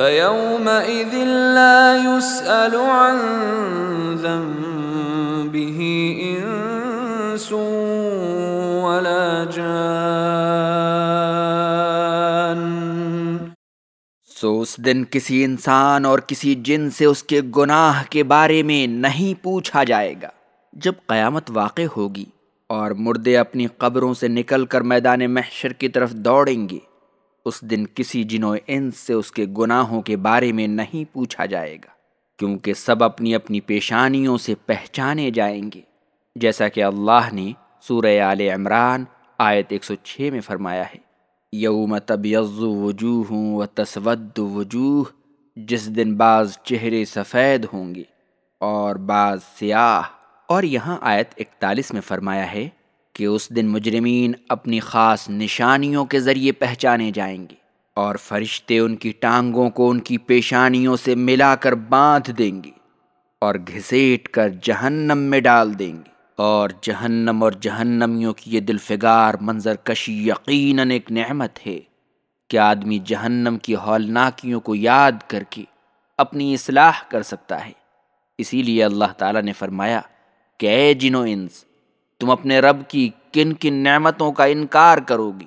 فيومئذ لا يسأل عن ذنبه إنس ولا جان. سو اس دن کسی انسان اور کسی جن سے اس کے گناہ کے بارے میں نہیں پوچھا جائے گا جب قیامت واقع ہوگی اور مردے اپنی قبروں سے نکل کر میدان محشر کی طرف دوڑیں گے۔ اس دن کسی جنو انس سے اس کے گناہوں کے بارے میں نہیں پوچھا جائے گا، کیونکہ سب اپنی اپنی پیشانیوں سے پہچانے جائیں گے۔ جیسا کہ اللہ نے سورہ آل عمران آیت 106 میں فرمایا ہے، یوم تبیض وجوہ و تسود وجوہ، جس دن بعض چہرے سفید ہوں گے اور بعض سیاہ۔ اور یہاں آیت اکتالیس میں فرمایا ہے کہ اس دن مجرمین اپنی خاص نشانیوں کے ذریعے پہچانے جائیں گے اور فرشتے ان کی ٹانگوں کو ان کی پیشانیوں سے ملا کر باندھ دیں گے اور گھسیٹ کر جہنم میں ڈال دیں گے اور جہنم اور جہنمیوں کی یہ دلفگار منظر کشی یقیناً ایک نعمت ہے کہ آدمی جہنم کی ہولناکیوں کو یاد کر کے اپنی اصلاح کر سکتا ہے۔ اسی لیے اللہ تعالیٰ نے فرمایا کہ اے جنو انس تم اپنے رب کی کن کن نعمتوں کا انکار کرو گی